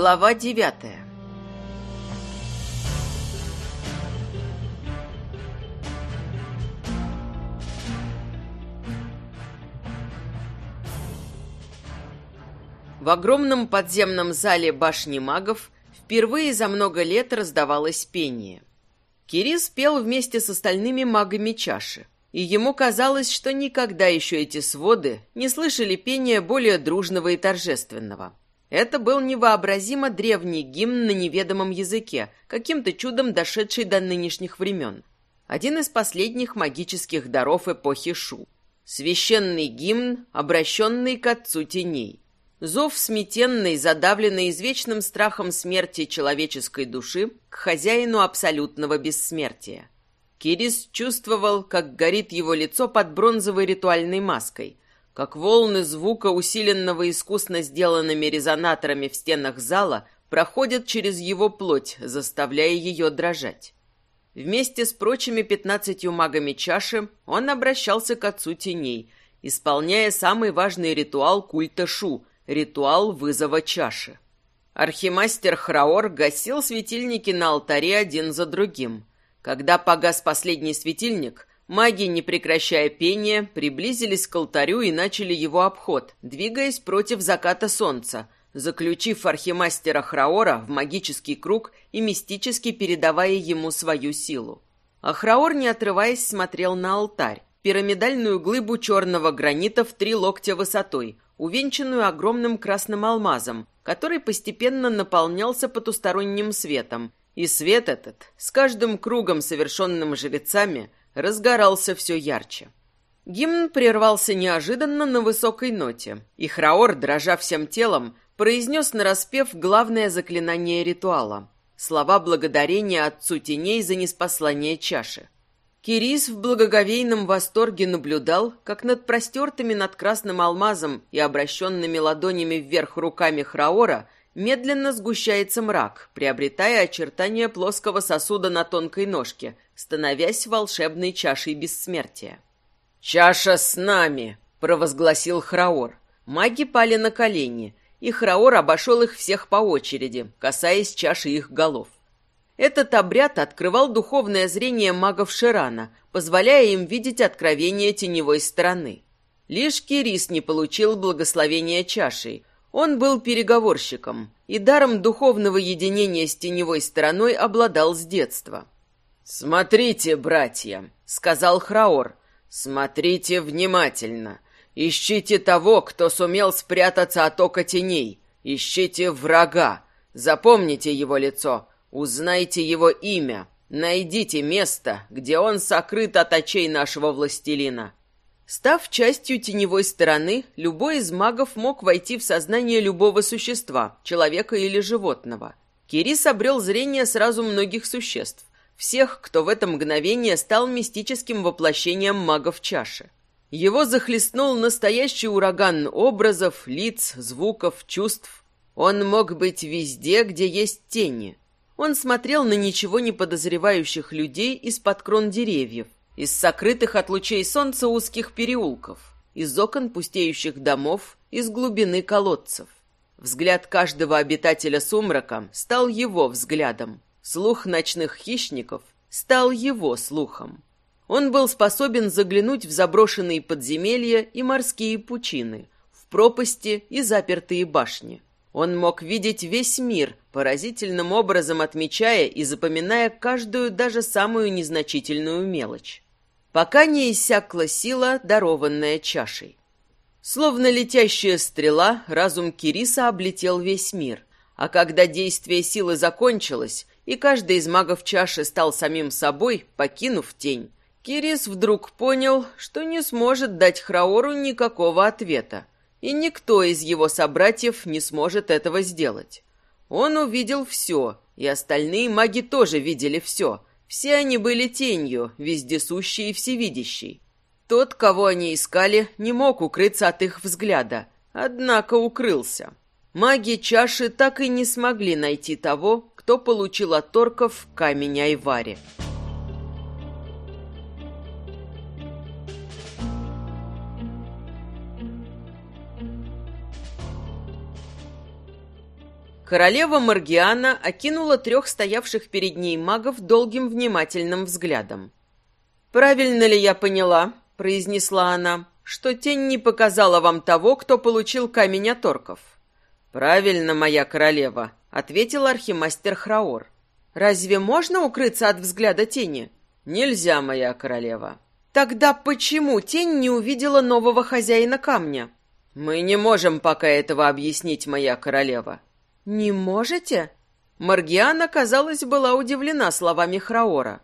Глава девятая В огромном подземном зале башни магов впервые за много лет раздавалось пение. Кирис пел вместе с остальными магами чаши, и ему казалось, что никогда еще эти своды не слышали пения более дружного и торжественного. Это был невообразимо древний гимн на неведомом языке, каким-то чудом дошедший до нынешних времен. Один из последних магических даров эпохи Шу. Священный гимн, обращенный к Отцу Теней. Зов сметенный, задавленный извечным страхом смерти человеческой души к хозяину абсолютного бессмертия. Кирис чувствовал, как горит его лицо под бронзовой ритуальной маской, как волны звука, усиленного искусно сделанными резонаторами в стенах зала, проходят через его плоть, заставляя ее дрожать. Вместе с прочими пятнадцатью магами чаши он обращался к Отцу Теней, исполняя самый важный ритуал культа Шу – Ритуал вызова чаши. Архимастер Храор гасил светильники на алтаре один за другим. Когда погас последний светильник, маги, не прекращая пения, приблизились к алтарю и начали его обход, двигаясь против заката солнца, заключив архимастера Храора в магический круг и мистически передавая ему свою силу. А Храор, не отрываясь, смотрел на алтарь, пирамидальную глыбу черного гранита в три локтя высотой, увенчанную огромным красным алмазом, который постепенно наполнялся потусторонним светом, и свет этот, с каждым кругом, совершенным жрецами, разгорался все ярче. Гимн прервался неожиданно на высокой ноте, и Храор, дрожа всем телом, произнес нараспев главное заклинание ритуала — слова благодарения Отцу Теней за неспослание чаши. Кирис в благоговейном восторге наблюдал, как над простертыми над красным алмазом и обращенными ладонями вверх руками Храора медленно сгущается мрак, приобретая очертания плоского сосуда на тонкой ножке, становясь волшебной чашей бессмертия. «Чаша с нами!» — провозгласил Храор. Маги пали на колени, и Храор обошел их всех по очереди, касаясь чаши их голов. Этот обряд открывал духовное зрение магов Ширана, позволяя им видеть откровение теневой стороны. Лишь Кирис не получил благословения чашей. Он был переговорщиком и даром духовного единения с теневой стороной обладал с детства. «Смотрите, братья», — сказал Храор, — «смотрите внимательно. Ищите того, кто сумел спрятаться от ока теней. Ищите врага. Запомните его лицо, Узнайте его имя, найдите место, где он сокрыт от очей нашего властелина. Став частью теневой стороны, любой из магов мог войти в сознание любого существа, человека или животного. Кирис обрел зрение сразу многих существ, всех, кто в это мгновение стал мистическим воплощением магов чаши. Его захлестнул настоящий ураган образов, лиц, звуков, чувств. Он мог быть везде, где есть тени. Он смотрел на ничего не подозревающих людей из-под крон деревьев, из сокрытых от лучей солнца узких переулков, из окон пустеющих домов, из глубины колодцев. Взгляд каждого обитателя сумрака стал его взглядом. Слух ночных хищников стал его слухом. Он был способен заглянуть в заброшенные подземелья и морские пучины, в пропасти и запертые башни. Он мог видеть весь мир, поразительным образом отмечая и запоминая каждую, даже самую незначительную мелочь. Пока не иссякла сила, дарованная чашей. Словно летящая стрела, разум Кириса облетел весь мир. А когда действие силы закончилось, и каждый из магов чаши стал самим собой, покинув тень, Кирис вдруг понял, что не сможет дать Храору никакого ответа и никто из его собратьев не сможет этого сделать. Он увидел все, и остальные маги тоже видели все. Все они были тенью, вездесущей и всевидящей. Тот, кого они искали, не мог укрыться от их взгляда, однако укрылся. Маги чаши так и не смогли найти того, кто получил от торков камень Айвари. Королева Маргиана окинула трех стоявших перед ней магов долгим внимательным взглядом. «Правильно ли я поняла?» — произнесла она, — что тень не показала вам того, кто получил камень оторков. «Правильно, моя королева», — ответил архимастер Храор. «Разве можно укрыться от взгляда тени?» «Нельзя, моя королева». «Тогда почему тень не увидела нового хозяина камня?» «Мы не можем пока этого объяснить, моя королева». «Не можете?» Маргиана, казалось, была удивлена словами Храора.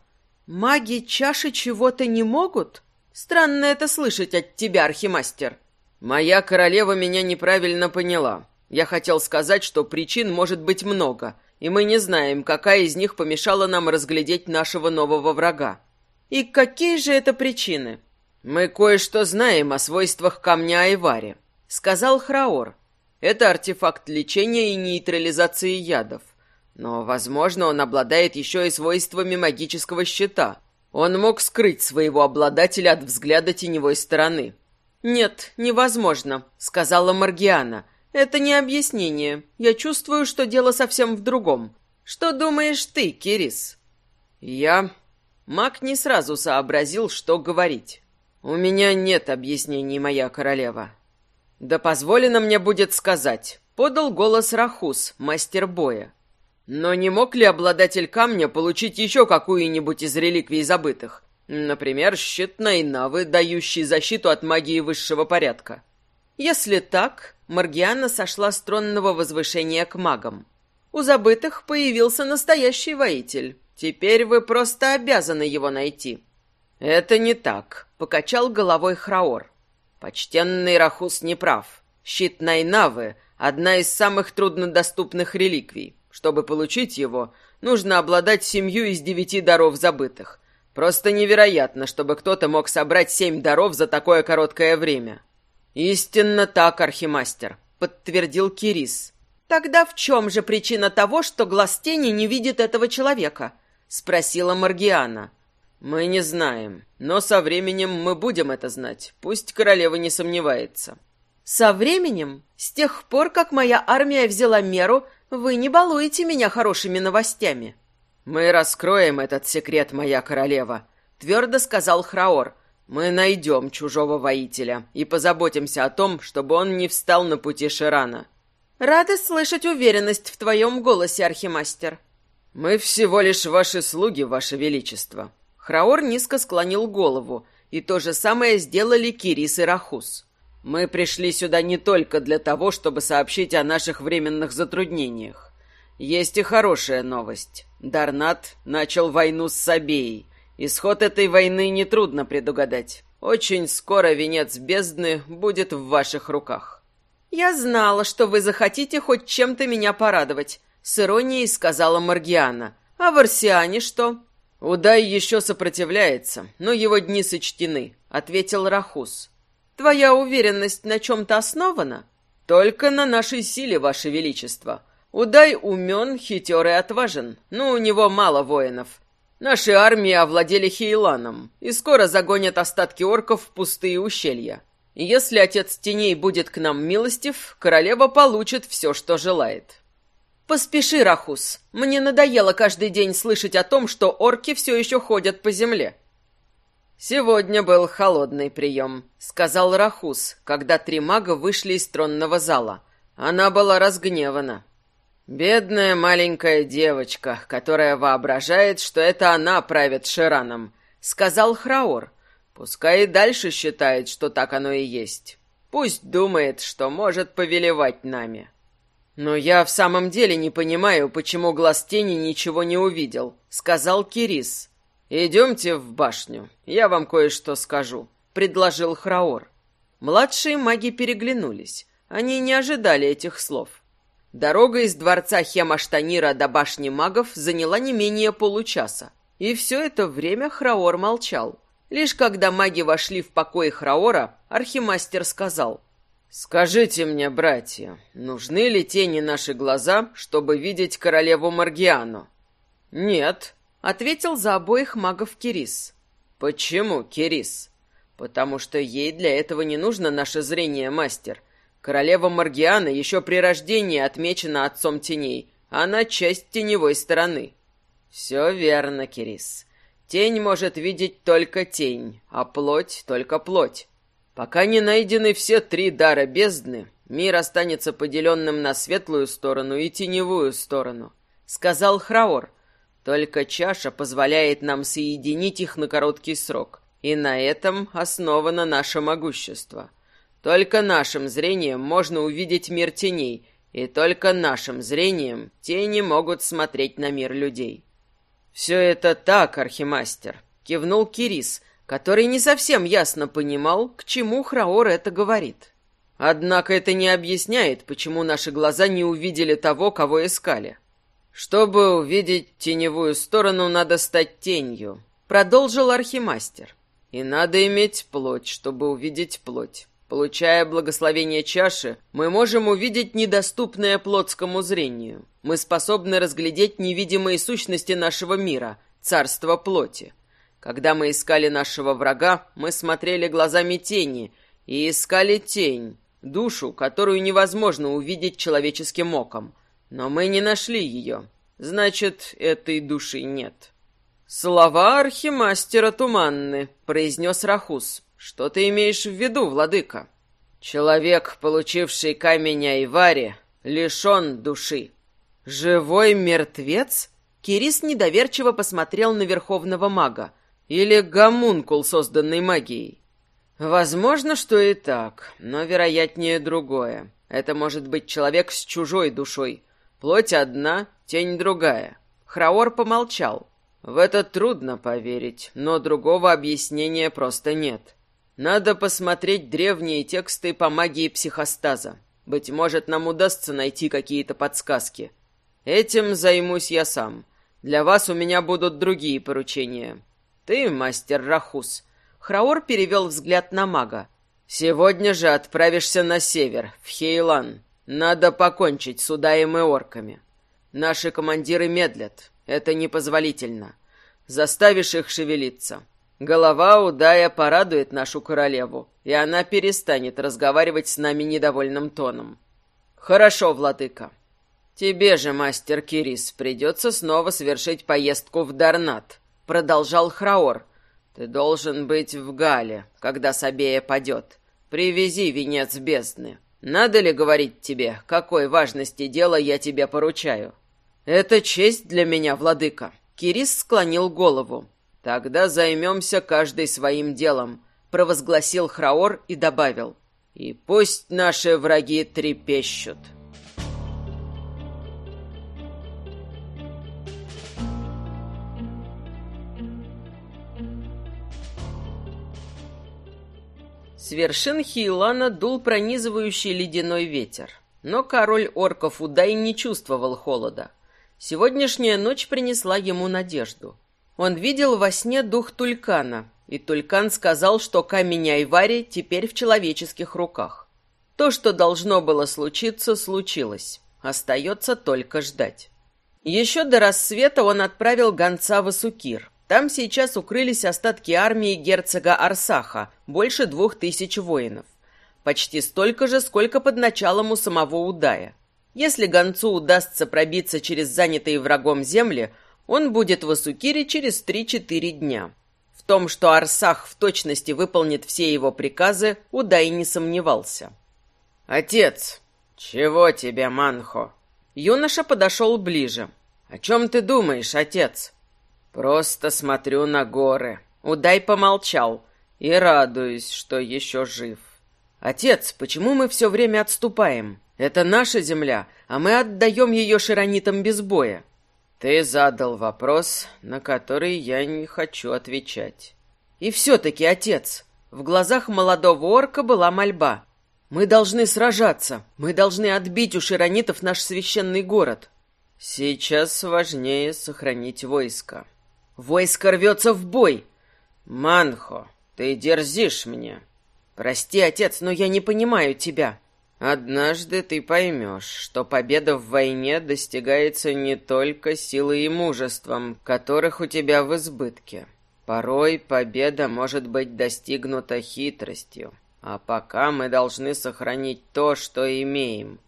«Маги чаши чего-то не могут?» Странно это слышать от тебя, архимастер. Моя королева меня неправильно поняла. Я хотел сказать, что причин может быть много, и мы не знаем, какая из них помешала нам разглядеть нашего нового врага. И какие же это причины? Мы кое-что знаем о свойствах камня Айвари, сказал Храор. Это артефакт лечения и нейтрализации ядов. Но, возможно, он обладает еще и свойствами магического щита, он мог скрыть своего обладателя от взгляда теневой стороны. «Нет, невозможно», — сказала Маргиана. «Это не объяснение. Я чувствую, что дело совсем в другом. Что думаешь ты, Кирис?» «Я...» Маг не сразу сообразил, что говорить. «У меня нет объяснений, моя королева». «Да позволено мне будет сказать», — подал голос Рахус, мастер боя. Но не мог ли обладатель камня получить еще какую-нибудь из реликвий забытых? Например, щит Найнавы, дающий защиту от магии высшего порядка. Если так, Маргиана сошла с тронного возвышения к магам. У забытых появился настоящий воитель. Теперь вы просто обязаны его найти. Это не так, покачал головой Храор. Почтенный Рахус не прав. Щит Найнавы — одна из самых труднодоступных реликвий. Чтобы получить его, нужно обладать семью из девяти даров забытых. Просто невероятно, чтобы кто-то мог собрать семь даров за такое короткое время. Истинно так, архимастер, подтвердил Кирис. Тогда в чем же причина того, что глаз тени не видит этого человека? спросила Маргиана. Мы не знаем, но со временем мы будем это знать. Пусть королева не сомневается. Со временем, с тех пор, как моя армия взяла меру, вы не балуете меня хорошими новостями. Мы раскроем этот секрет, моя королева, твердо сказал Храор. Мы найдем чужого воителя и позаботимся о том, чтобы он не встал на пути Ширана. Рада слышать уверенность в твоем голосе, архимастер. Мы всего лишь ваши слуги, ваше величество. Храор низко склонил голову, и то же самое сделали Кирис и Рахус. Мы пришли сюда не только для того, чтобы сообщить о наших временных затруднениях. Есть и хорошая новость. Дарнат начал войну с Сабеей. Исход этой войны нетрудно предугадать. Очень скоро венец бездны будет в ваших руках. Я знала, что вы захотите хоть чем-то меня порадовать, с иронией сказала Маргиана. А в Арсиане что? Удай еще сопротивляется, но его дни сочтены, ответил Рахус. Твоя уверенность на чем-то основана? Только на нашей силе, Ваше Величество. Удай умен, хитер и отважен, но у него мало воинов. Наши армии овладели Хейланом и скоро загонят остатки орков в пустые ущелья. Если Отец Теней будет к нам милостив, королева получит все, что желает. Поспеши, Рахус. Мне надоело каждый день слышать о том, что орки все еще ходят по земле. «Сегодня был холодный прием», — сказал Рахус, когда три мага вышли из тронного зала. Она была разгневана. «Бедная маленькая девочка, которая воображает, что это она правит Шираном», — сказал Храор. «Пускай и дальше считает, что так оно и есть. Пусть думает, что может повелевать нами». «Но я в самом деле не понимаю, почему глаз тени ничего не увидел», — сказал Кирис. «Идемте в башню, я вам кое-что скажу», — предложил Храор. Младшие маги переглянулись. Они не ожидали этих слов. Дорога из дворца Хемаштанира до башни магов заняла не менее получаса. И все это время Храор молчал. Лишь когда маги вошли в покой Храора, архимастер сказал, «Скажите мне, братья, нужны ли тени наши глаза, чтобы видеть королеву Маргиану?» «Нет», ответил за обоих магов Кирис. Почему Кирис? Потому что ей для этого не нужно наше зрение, мастер. Королева Маргиана еще при рождении отмечена отцом теней. Она часть теневой стороны. Все верно, Кирис. Тень может видеть только тень, а плоть — только плоть. Пока не найдены все три дара бездны, мир останется поделенным на светлую сторону и теневую сторону, — сказал Храор. Только чаша позволяет нам соединить их на короткий срок, и на этом основано наше могущество. Только нашим зрением можно увидеть мир теней, и только нашим зрением тени могут смотреть на мир людей. «Все это так, архимастер», — кивнул Кирис, который не совсем ясно понимал, к чему Храор это говорит. Однако это не объясняет, почему наши глаза не увидели того, кого искали. Чтобы увидеть теневую сторону, надо стать тенью, продолжил архимастер. И надо иметь плоть, чтобы увидеть плоть. Получая благословение чаши, мы можем увидеть недоступное плотскому зрению. Мы способны разглядеть невидимые сущности нашего мира, царство плоти. Когда мы искали нашего врага, мы смотрели глазами тени и искали тень, душу, которую невозможно увидеть человеческим оком. Но мы не нашли ее. Значит, этой души нет. «Слова архимастера Туманны», — произнес Рахус. «Что ты имеешь в виду, владыка?» «Человек, получивший камень Айвари, лишен души». «Живой мертвец?» Кирис недоверчиво посмотрел на верховного мага. «Или гомункул, созданный магией?» «Возможно, что и так, но вероятнее другое. Это может быть человек с чужой душой. Плоть одна, тень другая». Храор помолчал. «В это трудно поверить, но другого объяснения просто нет. Надо посмотреть древние тексты по магии психостаза. Быть может, нам удастся найти какие-то подсказки. Этим займусь я сам. Для вас у меня будут другие поручения. Ты, мастер Рахус. Храор перевел взгляд на мага. Сегодня же отправишься на север, в Хейлан. Надо покончить с удаем и орками. Наши командиры медлят. Это непозволительно. Заставишь их шевелиться. Голова Удая порадует нашу королеву, и она перестанет разговаривать с нами недовольным тоном. Хорошо, владыка. Тебе же, мастер Кирис, придется снова совершить поездку в Дарнат, продолжал Храор. Ты должен быть в Гале, когда Сабея падет. Привези венец бездны. Надо ли говорить тебе, какой важности дела я тебе поручаю? Это честь для меня, владыка. Кирис склонил голову. «Тогда займемся каждый своим делом», — провозгласил Храор и добавил. «И пусть наши враги трепещут». С вершин Хейлана дул пронизывающий ледяной ветер. Но король орков Удай не чувствовал холода. Сегодняшняя ночь принесла ему надежду. Он видел во сне дух Тулькана, и Тулькан сказал, что камень Айвари теперь в человеческих руках. То, что должно было случиться, случилось. Остается только ждать. Еще до рассвета он отправил гонца в Асукир. Там сейчас укрылись остатки армии герцога Арсаха, больше двух тысяч воинов. Почти столько же, сколько под началом у самого Удая. Если гонцу удастся пробиться через занятые врагом земли, он будет в Асукире через 3-4 дня. В том, что Арсах в точности выполнит все его приказы, Удай не сомневался. «Отец!» «Чего тебе, Манхо?» Юноша подошел ближе. «О чем ты думаешь, отец?» «Просто смотрю на горы». Удай помолчал и радуюсь, что еще жив. «Отец, почему мы все время отступаем? Это наша земля, а мы отдаем ее широнитам без боя. Ты задал вопрос, на который я не хочу отвечать. И все-таки, отец, в глазах молодого орка была мольба. Мы должны сражаться. Мы должны отбить у широнитов наш священный город. Сейчас важнее сохранить войско. Войско рвется в бой. Манхо, ты дерзишь мне. Прости, отец, но я не понимаю тебя. Однажды ты поймешь, что победа в войне достигается не только силой и мужеством, которых у тебя в избытке. Порой победа может быть достигнута хитростью, А пока мы должны сохранить то, что имеем.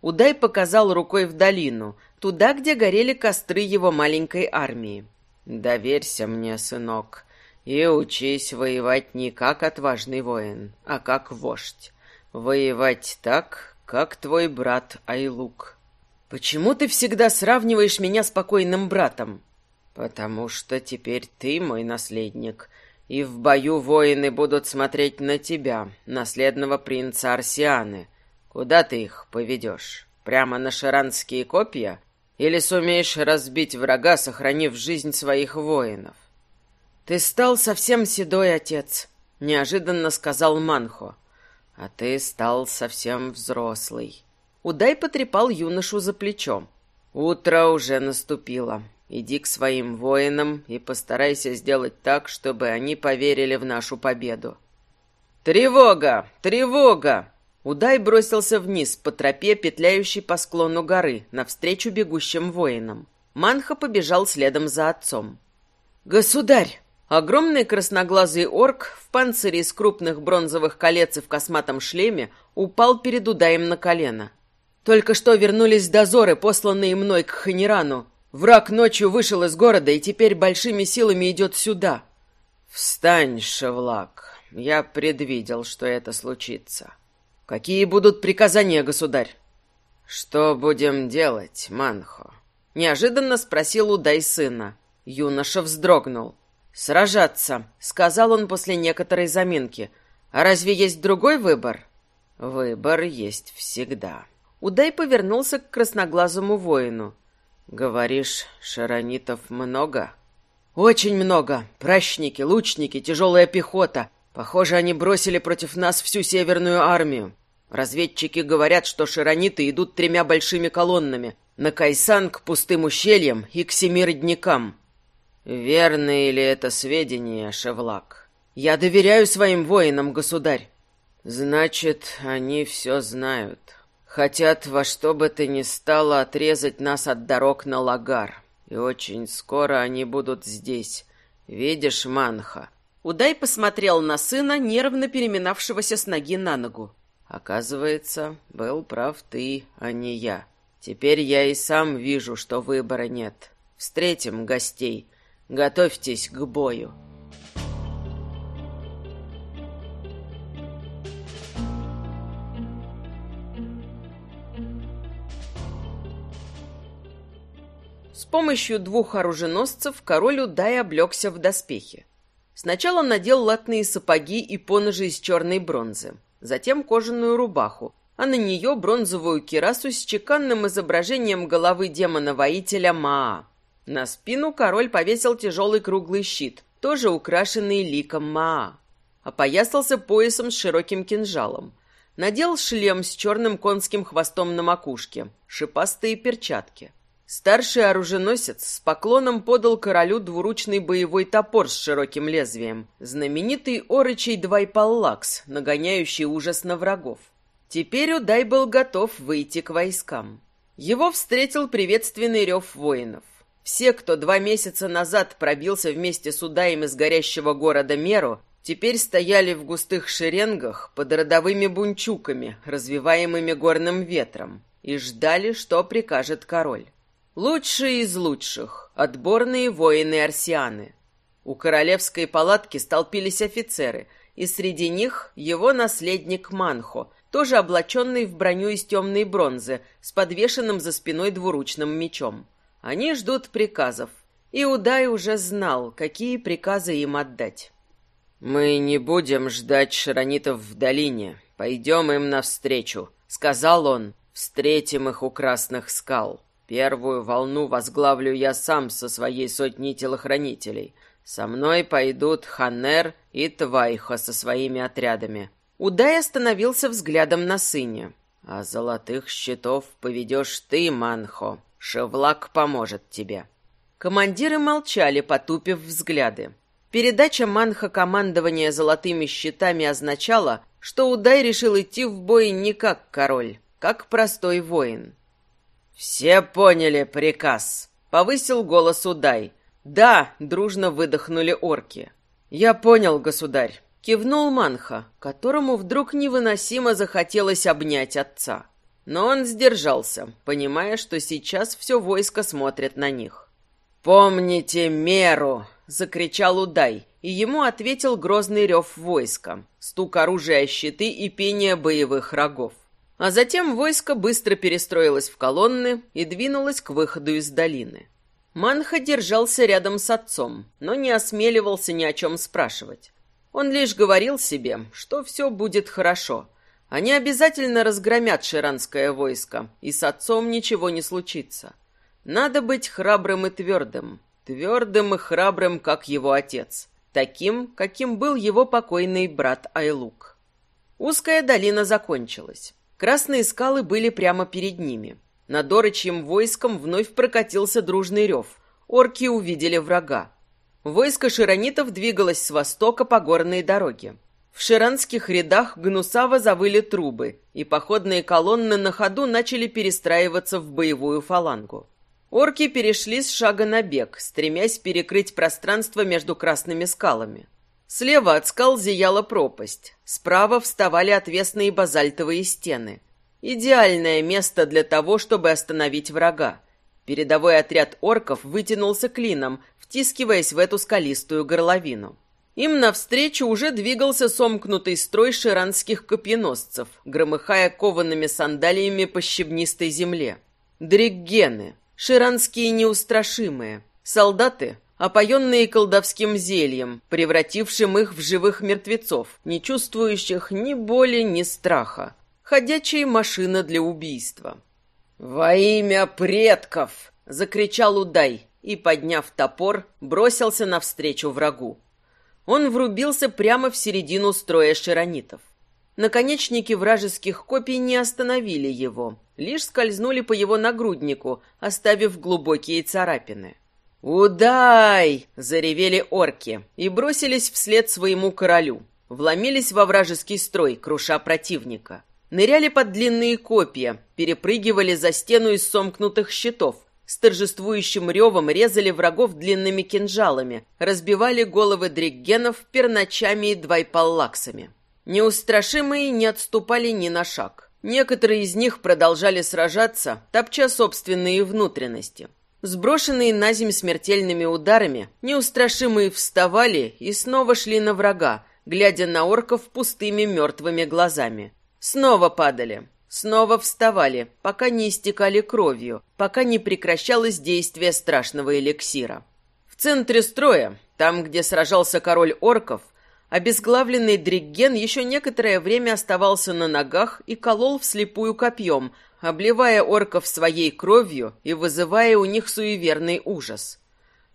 Удай показал рукой в долину, туда, где горели костры его маленькой армии. Доверься мне, сынок, и учись воевать не как отважный воин, а как вождь. Воевать так, как твой брат Айлук. Почему ты всегда сравниваешь меня с покойным братом? Потому что теперь ты мой наследник, и в бою воины будут смотреть на тебя, наследного принца Арсианы. Куда ты их поведешь? Прямо на шаранские копья? Или сумеешь разбить врага, сохранив жизнь своих воинов? Ты стал совсем седой, отец, неожиданно сказал Манхо. А ты стал совсем взрослый. Удай потрепал юношу за плечом. Утро уже наступило. Иди к своим воинам и постарайся сделать так, чтобы они поверили в нашу победу. Тревога! Тревога! Удай бросился вниз по тропе, петляющей по склону горы, навстречу бегущим воинам. Манха побежал следом за отцом. «Государь!» Огромный красноглазый орк в панцире из крупных бронзовых колец и в косматом шлеме упал перед Удаем на колено. «Только что вернулись дозоры, посланные мной к Ханирану. Враг ночью вышел из города и теперь большими силами идет сюда. Встань, Шевлак. Я предвидел, что это случится. Какие будут приказания, государь? Что будем делать, Манхо? Неожиданно спросил Удай сына. Юноша вздрогнул. «Сражаться», — сказал он после некоторой заминки. «А разве есть другой выбор?» «Выбор есть всегда». Удай повернулся к красноглазому воину. «Говоришь, шаронитов много?» «Очень много. Пращники, лучники, тяжелая пехота. Похоже, они бросили против нас всю северную армию. Разведчики говорят, что шарониты идут тремя большими колоннами. На Кайсан к пустым ущельям и к семи родникам». «Верные ли это сведения, Шевлак?» «Я доверяю своим воинам, государь». «Значит, они все знают». Хотят во что бы то ни стало отрезать нас от дорог на Лагар. И очень скоро они будут здесь. Видишь, Манха?» Удай посмотрел на сына, нервно переминавшегося с ноги на ногу. «Оказывается, был прав ты, а не я. Теперь я и сам вижу, что выбора нет. Встретим гостей. Готовьтесь к бою». помощью двух оруженосцев король Удай облегся в доспехи. Сначала надел латные сапоги и поножи из черной бронзы, затем кожаную рубаху, а на нее бронзовую кирасу с чеканным изображением головы демона-воителя Маа. На спину король повесил тяжелый круглый щит, тоже украшенный ликом Маа. Опоясался поясом с широким кинжалом. Надел шлем с черным конским хвостом на макушке, шипастые перчатки. Старший оруженосец с поклоном подал королю двуручный боевой топор с широким лезвием, знаменитый орычий Двайпаллакс, нагоняющий ужас на врагов. Теперь Удай был готов выйти к войскам. Его встретил приветственный рев воинов. Все, кто два месяца назад пробился вместе с Удаем из горящего города Меру, теперь стояли в густых шеренгах под родовыми бунчуками, развиваемыми горным ветром, и ждали, что прикажет король. Лучшие из лучших, отборные воины-арсианы. У королевской палатки столпились офицеры, и среди них его наследник Манхо, тоже облаченный в броню из темной бронзы, с подвешенным за спиной двуручным мечом. Они ждут приказов, и Удай уже знал, какие приказы им отдать. «Мы не будем ждать шаронитов в долине, пойдем им навстречу», — сказал он. «Встретим их у красных скал». Первую волну возглавлю я сам со своей сотней телохранителей. Со мной пойдут Ханер и Твайха со своими отрядами. Удай остановился взглядом на сыне. А золотых щитов поведешь ты, Манхо. Шевлак поможет тебе. Командиры молчали, потупив взгляды. Передача Манха командования золотыми щитами означала, что Удай решил идти в бой не как король, как простой воин. «Все поняли приказ», — повысил голос Удай. «Да», — дружно выдохнули орки. «Я понял, государь», — Кивнул Манха, которому вдруг невыносимо захотелось обнять отца. Но он сдержался, понимая, что сейчас все войско смотрит на них. «Помните меру!» — закричал Удай, и ему ответил грозный рев войска, стук оружия щиты и пение боевых рогов. А затем войско быстро перестроилось в колонны и двинулось к выходу из долины. Манха держался рядом с отцом, но не осмеливался ни о чем спрашивать. Он лишь говорил себе, что все будет хорошо. Они обязательно разгромят ширанское войско, и с отцом ничего не случится. Надо быть храбрым и твердым, твердым и храбрым, как его отец, таким, каким был его покойный брат Айлук. Узкая долина закончилась. Красные скалы были прямо перед ними. Над орочьим войском вновь прокатился дружный рев. Орки увидели врага. Войско широнитов двигалось с востока по горной дороге. В ширанских рядах гнусаво завыли трубы, и походные колонны на ходу начали перестраиваться в боевую фалангу. Орки перешли с шага на бег, стремясь перекрыть пространство между красными скалами. Слева от скал зияла пропасть, справа вставали отвесные базальтовые стены. Идеальное место для того, чтобы остановить врага. Передовой отряд орков вытянулся клином, втискиваясь в эту скалистую горловину. Им навстречу уже двигался сомкнутый строй ширанских копьеносцев, громыхая коваными сандалиями по щебнистой земле. Дриггены, ширанские неустрашимые, солдаты, опоенные колдовским зельем, превратившим их в живых мертвецов, не чувствующих ни боли, ни страха. Ходячие машины для убийства. «Во имя предков!» — закричал Удай и, подняв топор, бросился навстречу врагу. Он врубился прямо в середину строя широнитов. Наконечники вражеских копий не остановили его, лишь скользнули по его нагруднику, оставив глубокие царапины. «Удай!» — заревели орки и бросились вслед своему королю. Вломились во вражеский строй, круша противника ныряли под длинные копья, перепрыгивали за стену из сомкнутых щитов, с торжествующим ревом резали врагов длинными кинжалами, разбивали головы дриггенов перначами и двайпаллаксами. Неустрашимые не отступали ни на шаг. Некоторые из них продолжали сражаться, топча собственные внутренности. Сброшенные на земь смертельными ударами, неустрашимые вставали и снова шли на врага, глядя на орков пустыми мертвыми глазами. Снова падали, снова вставали, пока не истекали кровью, пока не прекращалось действие страшного эликсира. В центре строя, там, где сражался король орков, обезглавленный Дригген еще некоторое время оставался на ногах и колол вслепую копьем, обливая орков своей кровью и вызывая у них суеверный ужас.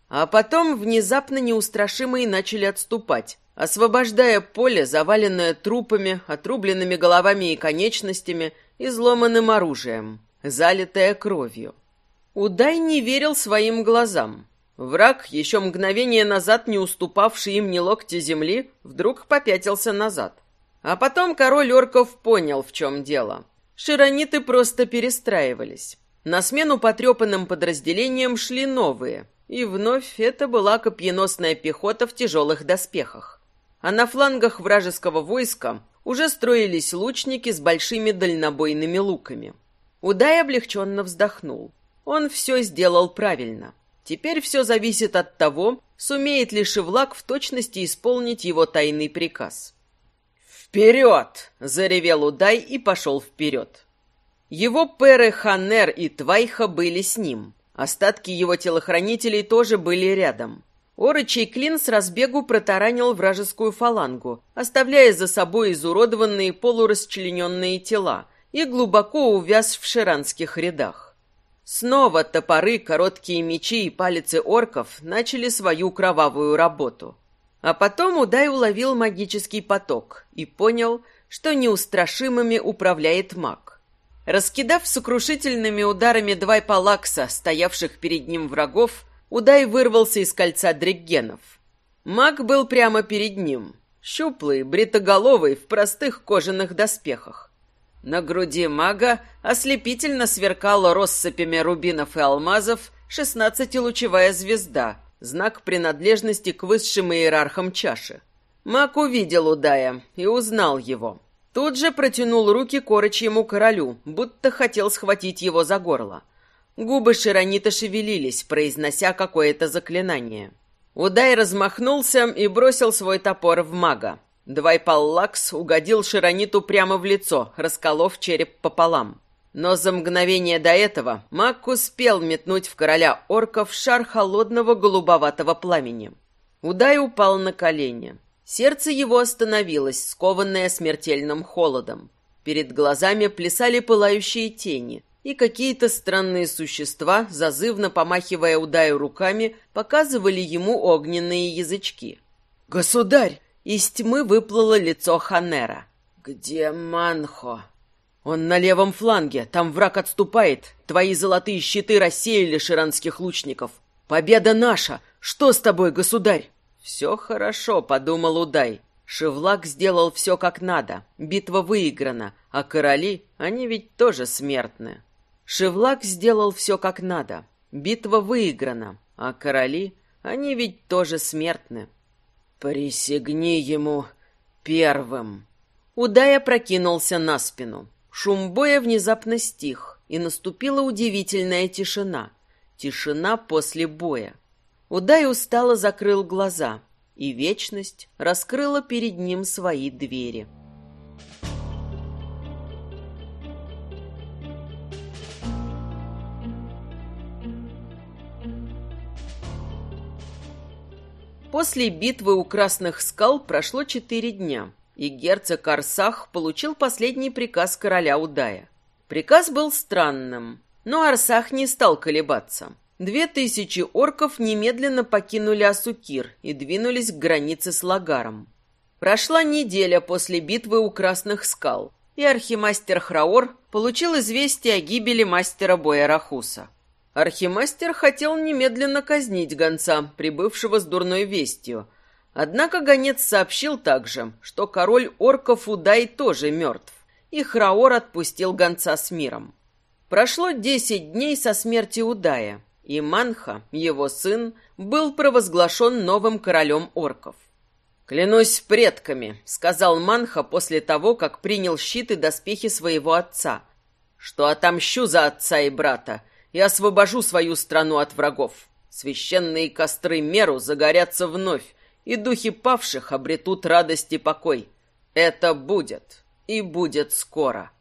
А потом внезапно неустрашимые начали отступать, освобождая поле, заваленное трупами, отрубленными головами и конечностями, изломанным оружием, залитое кровью. Удай не верил своим глазам. Враг, еще мгновение назад не уступавший им ни локти земли, вдруг попятился назад. А потом король орков понял, в чем дело. Широниты просто перестраивались. На смену потрепанным подразделениям шли новые, и вновь это была копьеносная пехота в тяжелых доспехах а на флангах вражеского войска уже строились лучники с большими дальнобойными луками. Удай облегченно вздохнул. Он все сделал правильно. Теперь все зависит от того, сумеет ли Шевлак в точности исполнить его тайный приказ. «Вперед!» — заревел Удай и пошел вперед. Его перы Ханер и Твайха были с ним. Остатки его телохранителей тоже были рядом. Орочий клин с разбегу протаранил вражескую фалангу, оставляя за собой изуродованные полурасчлененные тела и глубоко увяз в ширанских рядах. Снова топоры, короткие мечи и палицы орков начали свою кровавую работу. А потом Удай уловил магический поток и понял, что неустрашимыми управляет маг. Раскидав сокрушительными ударами два палакса, стоявших перед ним врагов, Удай вырвался из кольца дреггенов. Маг был прямо перед ним, щуплый, бритоголовый, в простых кожаных доспехах. На груди мага ослепительно сверкала россыпями рубинов и алмазов шестнадцатилучевая звезда, знак принадлежности к высшим иерархам чаши. Мак увидел Удая и узнал его. Тут же протянул руки корочьему королю, будто хотел схватить его за горло. Губы Широнита шевелились, произнося какое-то заклинание. Удай размахнулся и бросил свой топор в мага. Двайпаллакс угодил Широниту прямо в лицо, расколов череп пополам. Но за мгновение до этого маг успел метнуть в короля орков шар холодного голубоватого пламени. Удай упал на колени. Сердце его остановилось, скованное смертельным холодом. Перед глазами плясали пылающие тени, и какие-то странные существа, зазывно помахивая Удаю руками, показывали ему огненные язычки. «Государь!» Из тьмы выплыло лицо Ханера. «Где Манхо?» «Он на левом фланге, там враг отступает. Твои золотые щиты рассеяли ширанских лучников. Победа наша! Что с тобой, государь?» «Все хорошо», — подумал Удай. Шевлак сделал все как надо. Битва выиграна, а короли, они ведь тоже смертны. Шевлак сделал все как надо. Битва выиграна, а короли, они ведь тоже смертны. «Присягни ему первым!» Удая прокинулся на спину. Шум боя внезапно стих, и наступила удивительная тишина. Тишина после боя. Удай устало закрыл глаза, и вечность раскрыла перед ним свои двери. После битвы у Красных скал прошло четыре дня, и герцог Арсах получил последний приказ короля Удая. Приказ был странным, но Арсах не стал колебаться. Две тысячи орков немедленно покинули Асукир и двинулись к границе с Лагаром. Прошла неделя после битвы у Красных скал, и архимастер Храор получил известие о гибели мастера боя Рахуса. Архимастер хотел немедленно казнить гонца, прибывшего с дурной вестью. Однако гонец сообщил также, что король орков Удай тоже мертв, и Храор отпустил гонца с миром. Прошло десять дней со смерти Удая, и Манха, его сын, был провозглашен новым королем орков. «Клянусь предками», — сказал Манха после того, как принял щит и доспехи своего отца, «что отомщу за отца и брата, и освобожу свою страну от врагов. Священные костры меру загорятся вновь, и духи павших обретут радость и покой. Это будет, и будет скоро.